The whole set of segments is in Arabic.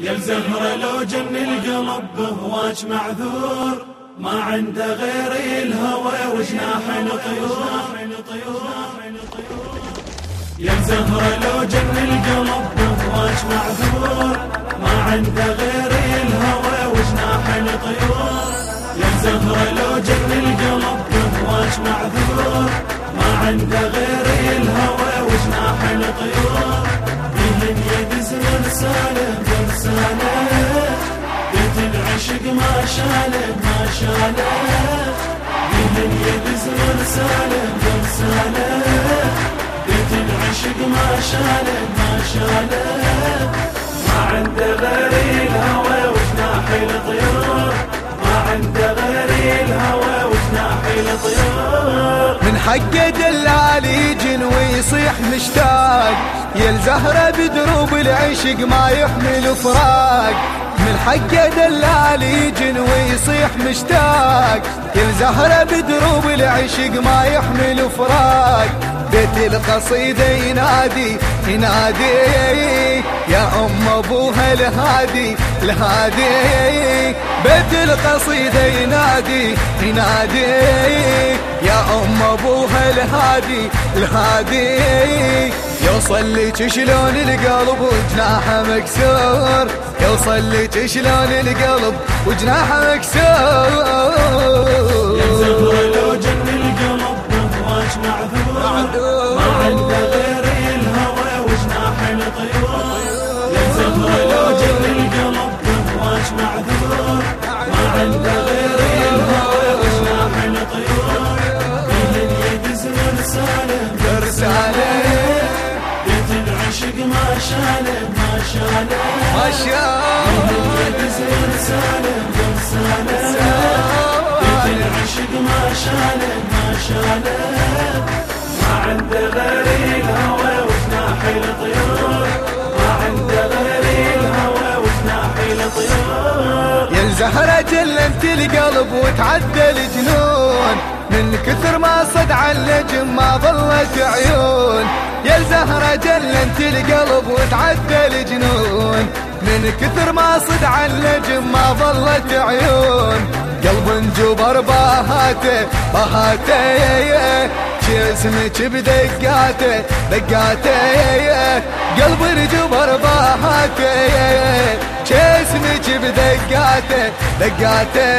يا الزهرة لو جن القلب بهواج معذور ما عنده غير الهوى وجناح الطيور يا الزهرة لو جن القلب بهواج معذور ما عنده غير الهوى وجناح الطيور يا الزهرة لو جن القلب بهواج معذور ما عنده غير الهوى وجناح الطيور بهن يد زمن سالم برساله بيت العشق ما شاله ما شاله بهن يد زمن سالم برساله بيت العشق ما شاله ما شاله ما عنده غير الهوى وجناح الطيور ما عنده غير الهوى وجناح الطيور من حقه دلالي ويصيح مشتاق يا الزهرة بدروب العشق ما يحمل فراق. من حقه دلالي يجن ويصيح مشتاق يا الزهرة بدروب العشق ما يحمل فراق. بيت القصيدة ينادي ينادي. يا أم أبوها الهادي الهادي. بيت القصيدة ينادي ينادي. يا أم أبوها الهادي الهادي. يوصل لك شلون القلب وجناحه مكسور؟ يوصل لك شلون القلب وجناحه مكسور؟ زمن سالم برساله بيت العشق ما شاله ما شاله ما عنده غير الهوى وجناح الطيور ما عنده غير الهوى وجناح الطيور يا الزهرة جلنت القلب وتعدى الجنون. من كثر ما صدع النجم ما ظلت عيون. يا الزهرة جلنت القلب وتعدى الجنون. من كثر ما صدع النجم ما ظلت عيون. قلب جبر باهاته باهاته جسمك بدقاته دقاته. قلب الجبر باهاته. جسمك بدقاته دقاته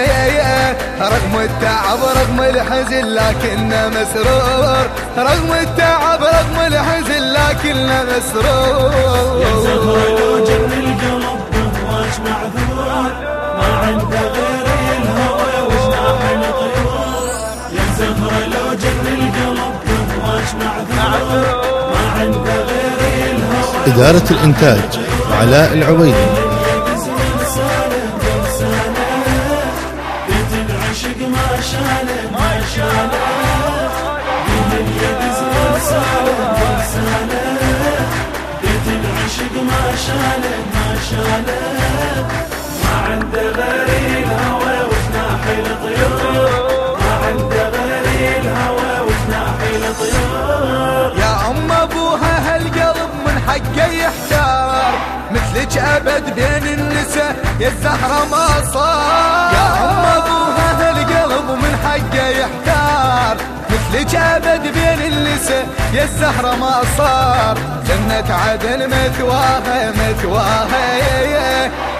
رغم التعب رغم الحزن لكنه مسرور. رغم التعب رغم الحزن لكنه مسرور. يا زهرة لو جن القلب بهواج معذور. ما عنده غير الهوى وجناح الطيور. يا زهرة لو جن القلب بهواج معذور. ما عنده غير الهوى. إدارة الإنتاج علاء العويني بيت العشق ما شاله ما شاله ما عنده الهوى الطيور ما عنده الهوى الطيور يا أم أبوها هالقلب من حقه يحتار مثلك أبد بين النساء يا الزهرة ما صار. مثلك ابد بين النساء يا الزهرة ما صار. جنة عدن مثواها مثواها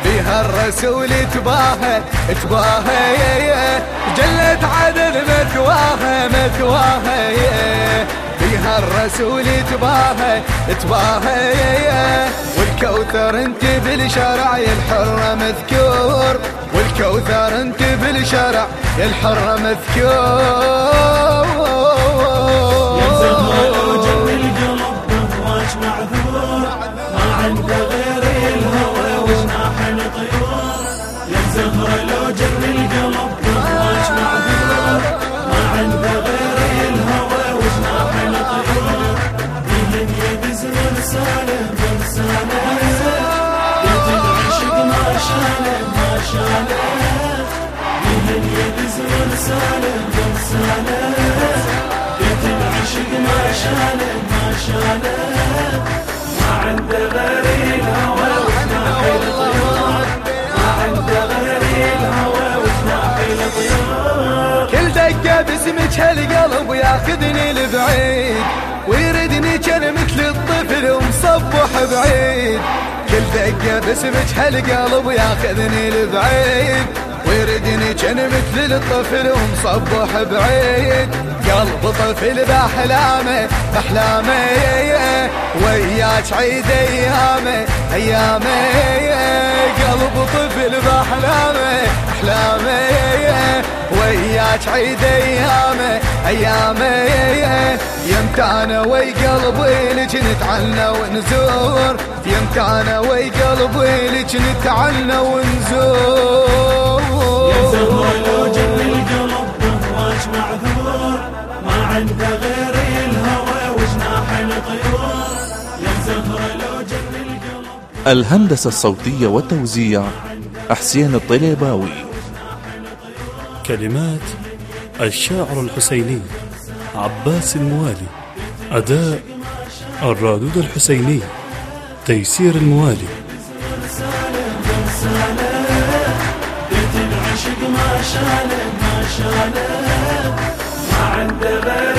بها الرسول تباها تباها جنة عدن مثواها مثواها فيها الرسول تباها تباها والكوثر انت بالشرع يا الحر مذكور. والكوثر انت بالشرع يا الحر مذكور. سالم قلب كل دقة باسمك هالقلب ياخذني لبعيد ويردني كان مثل الطفل ومصبح بعيد. كل دقة باسمك هالقلب ياخذني لبعيد ويردني كان مثل الطفل ومصبح بعيد. قلب طفل بأحلامه بأحلامه وياك عيد أيامه أيامه. قلب طفل بأحلامه أحلامه وياك عيد أيامه أيامه. يمتى أنا وي قلبي لك نتعنى ونزور. يمتى أنا وي قلبي لك نتعنى ونزور. الهندسة الصوتية والتوزيع حسين الطليباوي. كلمات الشاعر الحسيني عباس الموالي. أداء الرادود الحسيني تيسير الموالي. ما شاله ما شاله ما عنده غير